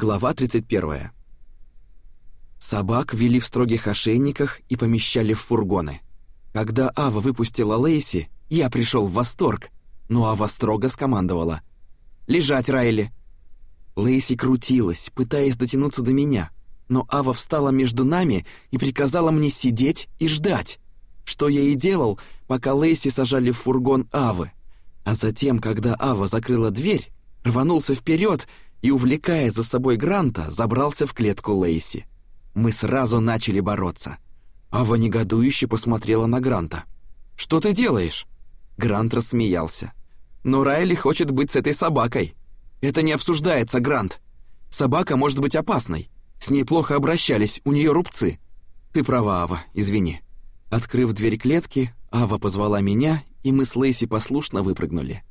Глава 31. Собак вели в строгих ошейниках и помещали в фургоны. Когда Ава выпустила Лейси, я пришел в восторг, но Ава строго скомандовала. «Лежать, Райли!» Лейси крутилась, пытаясь дотянуться до меня, но Ава встала между нами и приказала мне сидеть и ждать, что я и делал, пока Лейси сажали в фургон Авы. А затем, когда Ава закрыла дверь, рванулся вперед и, увлекая за собой Гранта, забрался в клетку Лейси. Мы сразу начали бороться. Ава негодующе посмотрела на Гранта. «Что ты делаешь?» Грант рассмеялся. «Но Райли хочет быть с этой собакой. Это не обсуждается, Грант. Собака может быть опасной. С ней плохо обращались, у нее рубцы. Ты права, Ава, извини». Открыв дверь клетки, Ава позвала меня, и мы с Лейси послушно выпрыгнули.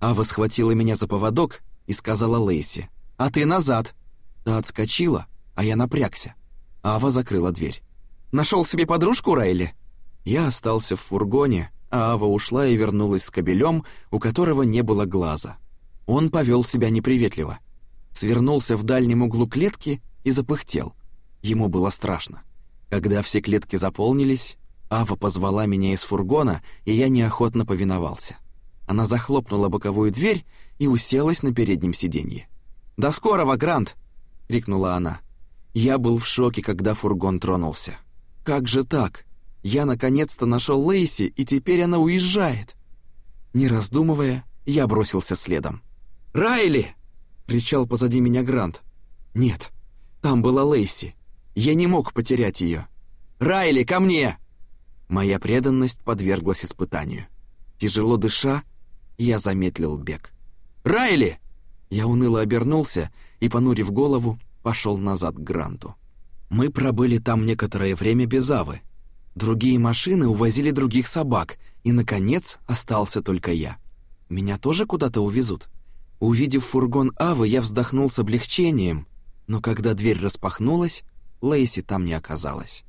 Ава схватила меня за поводок и сказала Лейси, «А ты назад!» Та отскочила, а я напрягся. Ава закрыла дверь. «Нашел себе подружку, Райли?» Я остался в фургоне, а Ава ушла и вернулась с кобелем, у которого не было глаза. Он повел себя неприветливо. Свернулся в дальнем углу клетки и запыхтел. Ему было страшно. Когда все клетки заполнились, Ава позвала меня из фургона, и я неохотно повиновался. Она захлопнула боковую дверь и уселась на переднем сиденье. «До скорого, Грант!» — крикнула она. Я был в шоке, когда фургон тронулся. «Как же так? Я наконец-то нашел Лейси, и теперь она уезжает!» Не раздумывая, я бросился следом. «Райли!» — кричал позади меня Грант. «Нет, там была Лейси. Я не мог потерять ее. Райли, ко мне!» Моя преданность подверглась испытанию. Тяжело дыша, я замедлил бег. «Райли!» Я уныло обернулся и, понурив голову, пошел назад к Гранту. Мы пробыли там некоторое время без Авы. Другие машины увозили других собак, и, наконец, остался только я. Меня тоже куда-то увезут? Увидев фургон Авы, я вздохнул с облегчением, но когда дверь распахнулась, Лейси там не оказалась.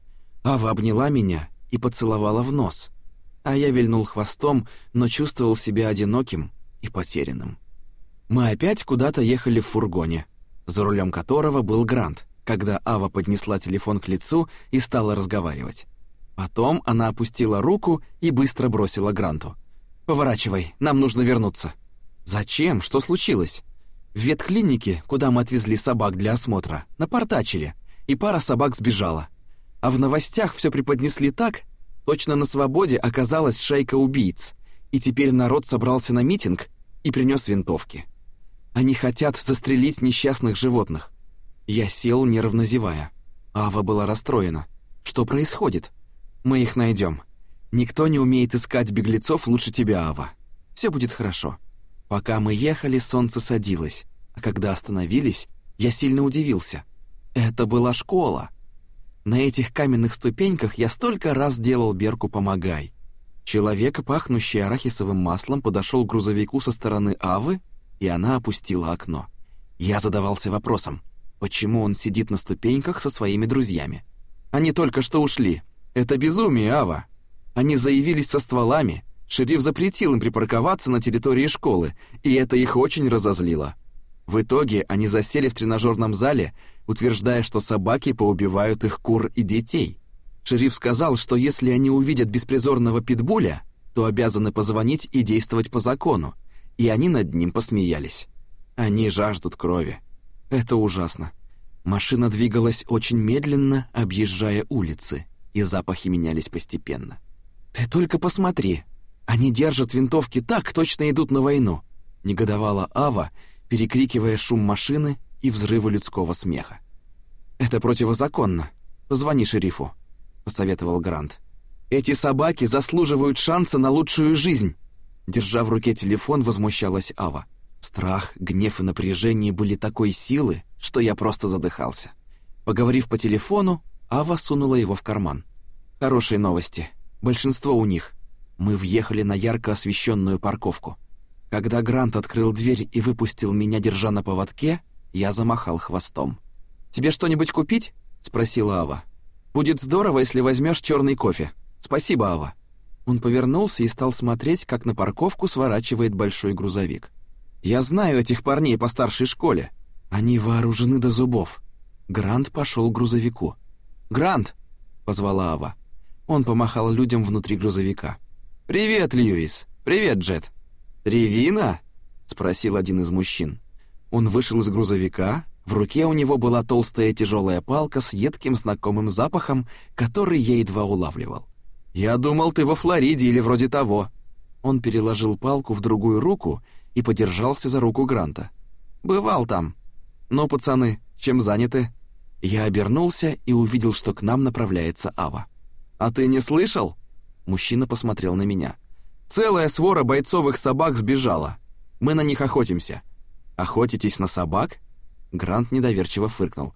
Ава обняла меня и поцеловала в нос, а я вильнул хвостом, но чувствовал себя одиноким и потерянным. Мы опять куда-то ехали в фургоне, за рулем которого был Грант, когда Ава поднесла телефон к лицу и стала разговаривать. Потом она опустила руку и быстро бросила Гранту. «Поворачивай, нам нужно вернуться». «Зачем? Что случилось?» «В ветклинике, куда мы отвезли собак для осмотра, напортачили, и пара собак сбежала. А в новостях все преподнесли так, точно на свободе оказалась шайка убийц, и теперь народ собрался на митинг и принес винтовки. Они хотят застрелить несчастных животных. Я сел, нервно зевая. Ава была расстроена. Что происходит? Мы их найдем. Никто не умеет искать беглецов лучше тебя, Ава. Все будет хорошо. Пока мы ехали, солнце садилось, а когда остановились, я сильно удивился. Это была школа. На этих каменных ступеньках я столько раз делал Берку «помогай». Человек, пахнущий арахисовым маслом, подошел к грузовику со стороны Авы и она опустила окно. Я задавался вопросом, почему он сидит на ступеньках со своими друзьями. Они только что ушли. Это безумие, Ава. Они заявились со стволами. Шериф запретил им припарковаться на территории школы, и это их очень разозлило. В итоге они засели в тренажерном зале, утверждая, что собаки поубивают их кур и детей. Шериф сказал, что если они увидят беспризорного питбуля, то обязаны позвонить и действовать по закону, и они над ним посмеялись. Они жаждут крови. Это ужасно. Машина двигалась очень медленно, объезжая улицы, и запахи менялись постепенно. «Ты только посмотри! Они держат винтовки так, точно идут на войну!» — негодовала Ава, перекрикивая шум машины и взрывы людского смеха. «Это противозаконно. Позвони шерифу», — посоветовал Грант. «Эти собаки заслуживают шанса на лучшую жизнь!» Держа в руке телефон, возмущалась Ава. Страх, гнев и напряжение были такой силы, что я просто задыхался. Поговорив по телефону, Ава сунула его в карман. Хорошие новости. Большинство у них. Мы въехали на ярко освещенную парковку. Когда Грант открыл дверь и выпустил меня, держа на поводке, я замахал хвостом. «Тебе что-нибудь купить?» — спросила Ава. «Будет здорово, если возьмешь черный кофе. Спасибо, Ава». Он повернулся и стал смотреть, как на парковку сворачивает большой грузовик. «Я знаю этих парней по старшей школе. Они вооружены до зубов. Грант пошел к грузовику. «Грант!» — позвала Ава. Он помахал людям внутри грузовика. «Привет, Льюис! Привет, Джет!» «Ревина?» — спросил один из мужчин. Он вышел из грузовика, в руке у него была толстая тяжелая палка с едким знакомым запахом, который я едва улавливал. «Я думал, ты во Флориде или вроде того». Он переложил палку в другую руку и подержался за руку Гранта. «Бывал там. Но, пацаны, чем заняты?» Я обернулся и увидел, что к нам направляется Ава. «А ты не слышал?» Мужчина посмотрел на меня. «Целая свора бойцовых собак сбежала. Мы на них охотимся». «Охотитесь на собак?» Грант недоверчиво фыркнул.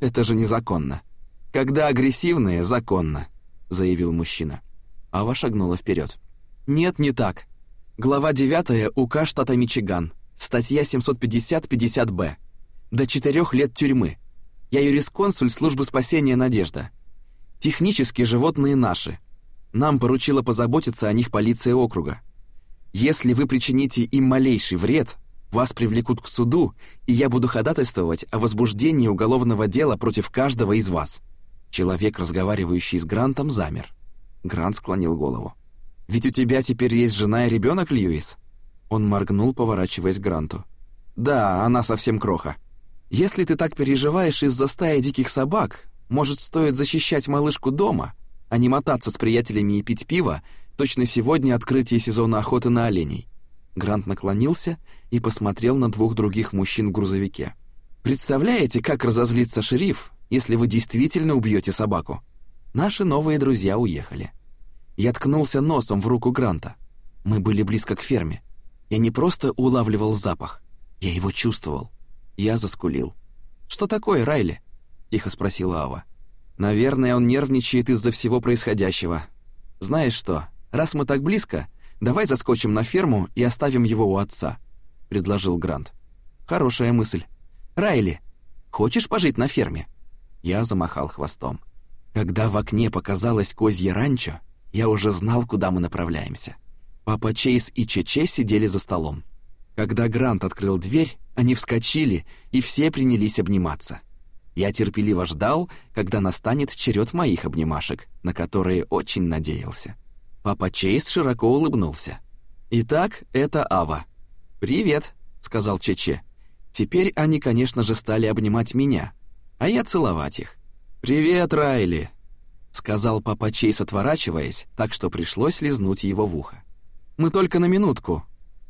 «Это же незаконно». «Когда агрессивные, законно», — заявил мужчина. Ава шагнула вперед. «Нет, не так. Глава 9 УК штата Мичиган. Статья 750-50-Б. До четырех лет тюрьмы. Я юрисконсуль службы спасения «Надежда». Технически животные наши. Нам поручила позаботиться о них полиция округа. Если вы причините им малейший вред, вас привлекут к суду, и я буду ходатайствовать о возбуждении уголовного дела против каждого из вас». Человек, разговаривающий с Грантом, замер. Грант склонил голову. «Ведь у тебя теперь есть жена и ребенок, Льюис?» Он моргнул, поворачиваясь к Гранту. «Да, она совсем кроха. Если ты так переживаешь из-за стаи диких собак, может, стоит защищать малышку дома, а не мотаться с приятелями и пить пиво, точно сегодня открытие сезона охоты на оленей». Грант наклонился и посмотрел на двух других мужчин в грузовике. «Представляете, как разозлится шериф, если вы действительно убьете собаку?» Наши новые друзья уехали. Я ткнулся носом в руку Гранта. Мы были близко к ферме. Я не просто улавливал запах, я его чувствовал. Я заскулил. «Что такое, Райли?» — тихо спросила Ава. «Наверное, он нервничает из-за всего происходящего. Знаешь что, раз мы так близко, Давай заскочим на ферму и оставим его у отца», — предложил Грант. «Хорошая мысль. Райли, хочешь пожить на ферме?» Я замахал хвостом. Когда в окне показалось козье ранчо, я уже знал, куда мы направляемся. Папа Чейз и Чече сидели за столом. Когда Грант открыл дверь, они вскочили, и все принялись обниматься. Я терпеливо ждал, когда настанет черед моих обнимашек, на которые очень надеялся. Папа Чейз широко улыбнулся. «Итак, это Ава». «Привет», — сказал Чече. Теперь они, конечно же, стали обнимать меня, а я целовать их. «Привет, Райли», — сказал папа Чейз, отворачиваясь, так что пришлось лизнуть его в ухо. «Мы только на минутку.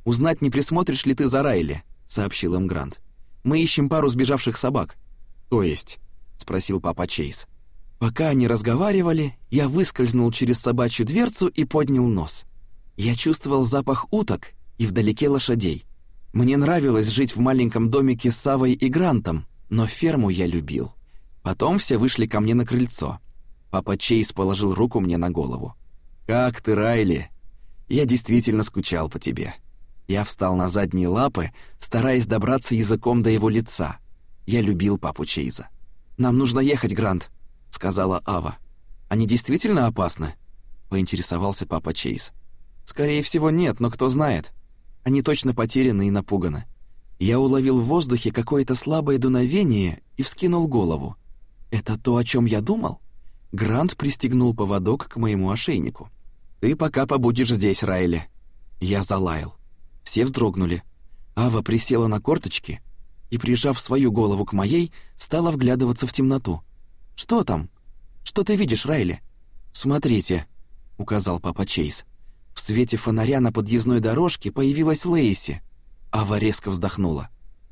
Узнать, не присмотришь ли ты за Райли», — сообщил им Грант. «Мы ищем пару сбежавших собак». «То есть?» — спросил папа Чейз. Пока они разговаривали, я выскользнул через собачью дверцу и поднял нос. Я чувствовал запах уток и вдалеке лошадей. Мне нравилось жить в маленьком домике с Савой и Грантом, но ферму я любил. Потом все вышли ко мне на крыльцо. Папа Чейз положил руку мне на голову. «Как ты, Райли? Я действительно скучал по тебе». Я встал на задние лапы, стараясь добраться языком до его лица. Я любил папу Чейза. «Нам нужно ехать, Грант», сказала Ава. Они действительно опасны? поинтересовался папа Чейз. Скорее всего, нет, но кто знает. Они точно потеряны и напуганы. Я уловил в воздухе какое-то слабое дуновение и вскинул голову. Это то, о чем я думал? Грант пристегнул поводок к моему ошейнику. Ты пока побудешь здесь, Райли. Я залаял. Все вздрогнули. Ава присела на корточки и, прижав свою голову к моей, стала вглядываться в темноту. «Что там? Что ты видишь, Райли?» «Смотрите», — указал папа Чейз. В свете фонаря на подъездной дорожке появилась Лейси. Ава резко вздохнула.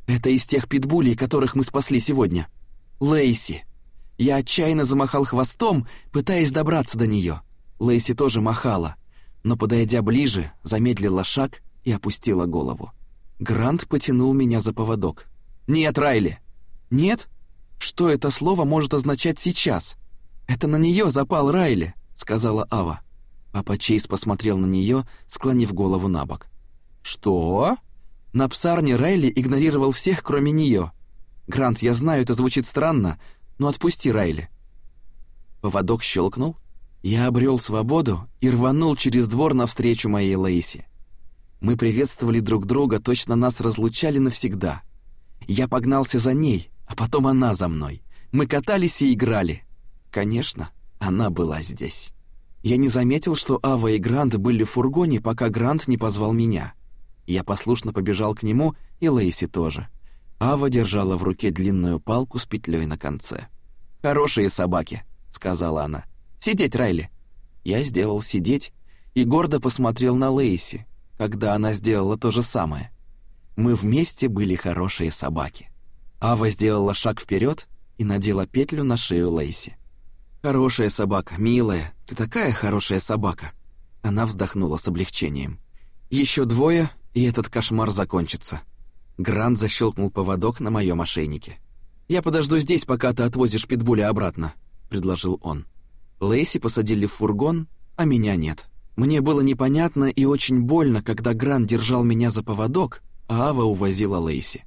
«Это из тех питбулей, которых мы спасли сегодня. Лейси!» Я отчаянно замахал хвостом, пытаясь добраться до нее. Лейси тоже махала, но, подойдя ближе, замедлила шаг и опустила голову. Грант потянул меня за поводок. «Нет, Райли!» «Нет?» Что это слово может означать сейчас? Это на нее запал Райли, сказала Ава. Папа Чейз посмотрел на нее, склонив голову на бок. Что? На псарне Райли игнорировал всех, кроме нее. Грант, я знаю, это звучит странно, но отпусти Райли. Поводок щелкнул. Я обрел свободу и рванул через двор навстречу моей Лейси. Мы приветствовали друг друга, точно нас разлучали навсегда — Я погнался за ней, а потом она за мной. Мы катались и играли. Конечно, она была здесь. Я не заметил, что Ава и Грант были в фургоне, пока Грант не позвал меня. Я послушно побежал к нему, и Лейси тоже. Ава держала в руке длинную палку с петлей на конце. «Хорошие собаки», — сказала она. «Сидеть, Райли». Я сделал сидеть и гордо посмотрел на Лейси, когда она сделала то же самое. Мы вместе были хорошие собаки. Ава сделала шаг вперед и надела петлю на шею Лейси. «Хорошая собака, милая, ты такая хорошая собака!» Она вздохнула с облегчением. Еще двое, и этот кошмар закончится». Грант защелкнул поводок на моем ошейнике. «Я подожду здесь, пока ты отвозишь питбуля обратно», — предложил он. Лейси посадили в фургон, а меня нет. Мне было непонятно и очень больно, когда Грант держал меня за поводок, а Ава увозила Лейси.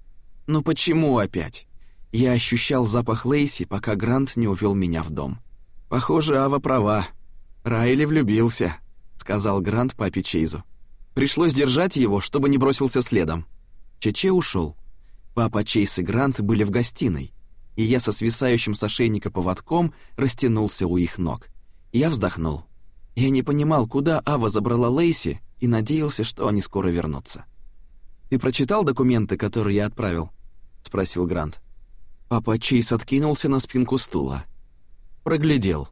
«Ну почему опять?» Я ощущал запах Лейси, пока Грант не увел меня в дом. «Похоже, Ава права. Райли влюбился», — сказал Грант папе Чейзу. Пришлось держать его, чтобы не бросился следом. Чече ушел. Папа Чейз и Грант были в гостиной, и я со свисающим с ошейника поводком растянулся у их ног. Я вздохнул. Я не понимал, куда Ава забрала Лейси, и надеялся, что они скоро вернутся. «Ты прочитал документы, которые я отправил?» — спросил Грант. Папа Чейз откинулся на спинку стула. Проглядел.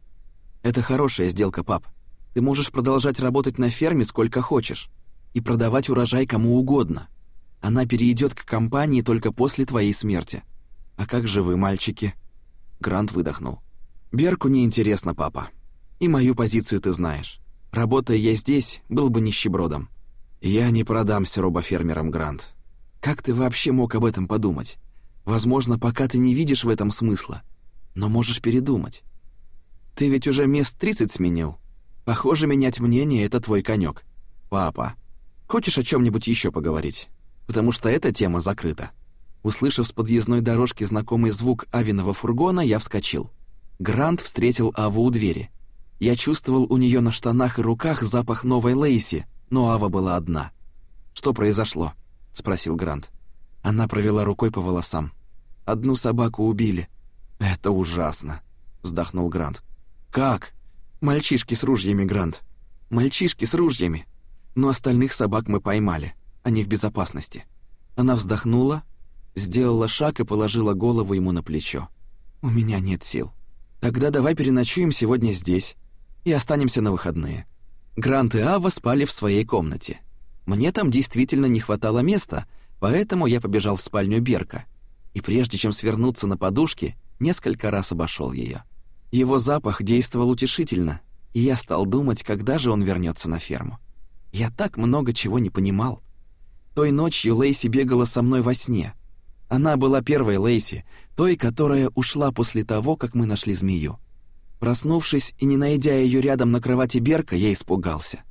Это хорошая сделка, пап. Ты можешь продолжать работать на ферме сколько хочешь и продавать урожай кому угодно. Она перейдет к компании только после твоей смерти. А как же вы, мальчики? Грант выдохнул. Берку неинтересно, папа. И мою позицию ты знаешь. Работая я здесь, был бы нищебродом. Я не продамся робофермерам, Грант. Как ты вообще мог об этом подумать? Возможно, пока ты не видишь в этом смысла, но можешь передумать. Ты ведь уже мест 30 сменил. Похоже, менять мнение — это твой конек. Папа, хочешь о чем нибудь еще поговорить? Потому что эта тема закрыта». Услышав с подъездной дорожки знакомый звук Авиного фургона, я вскочил. Грант встретил Аву у двери. Я чувствовал у нее на штанах и руках запах новой Лейси, но Ава была одна. «Что произошло?» — спросил Грант. Она провела рукой по волосам. «Одну собаку убили». «Это ужасно», — вздохнул Грант. «Как?» «Мальчишки с ружьями, Грант. Мальчишки с ружьями. Но остальных собак мы поймали. Они в безопасности». Она вздохнула, сделала шаг и положила голову ему на плечо. «У меня нет сил. Тогда давай переночуем сегодня здесь и останемся на выходные». Грант и Ава спали в своей комнате. Мне там действительно не хватало места, поэтому я побежал в спальню Берка. И прежде чем свернуться на подушке, несколько раз обошел ее. Его запах действовал утешительно, и я стал думать, когда же он вернется на ферму. Я так много чего не понимал. Той ночью Лейси бегала со мной во сне. Она была первой Лейси, той, которая ушла после того, как мы нашли змею. Проснувшись и не найдя ее рядом на кровати Берка, я испугался.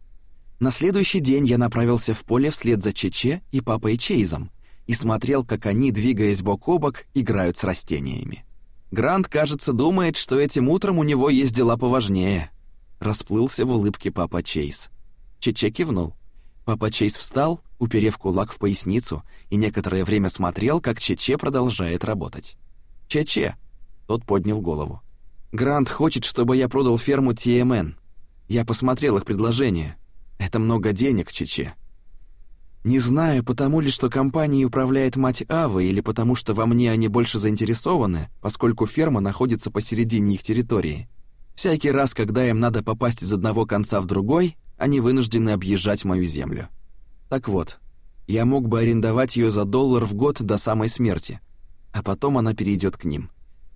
На следующий день я направился в поле вслед за Чече и папой Чейзом и смотрел, как они, двигаясь бок о бок, играют с растениями. Грант, кажется, думает, что этим утром у него есть дела поважнее. Расплылся в улыбке папа Чейз. Чече кивнул. Папа Чейз встал, уперев кулак в поясницу, и некоторое время смотрел, как Чече продолжает работать. «Чече!» — тот поднял голову. «Грант хочет, чтобы я продал ферму TMN. Я посмотрел их предложение. Это много денег, Чече. Не знаю, потому ли, что компанией управляет мать Авы, или потому что во мне они больше заинтересованы, поскольку ферма находится посередине их территории. Всякий раз, когда им надо попасть из одного конца в другой, они вынуждены объезжать мою землю. Так вот, я мог бы арендовать ее за доллар в год до самой смерти, а потом она перейдет к ним.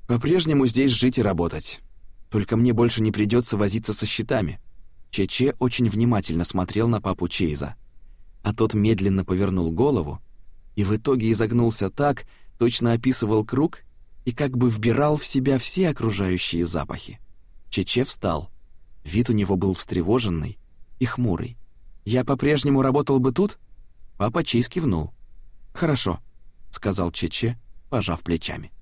По-прежнему здесь жить и работать. Только мне больше не придется возиться со счетами. Чече очень внимательно смотрел на папу Чейза а тот медленно повернул голову и в итоге изогнулся так, точно описывал круг и как бы вбирал в себя все окружающие запахи. Чече встал. Вид у него был встревоженный и хмурый. «Я по-прежнему работал бы тут?» Папа Чейз кивнул. «Хорошо», — сказал Чече, пожав плечами.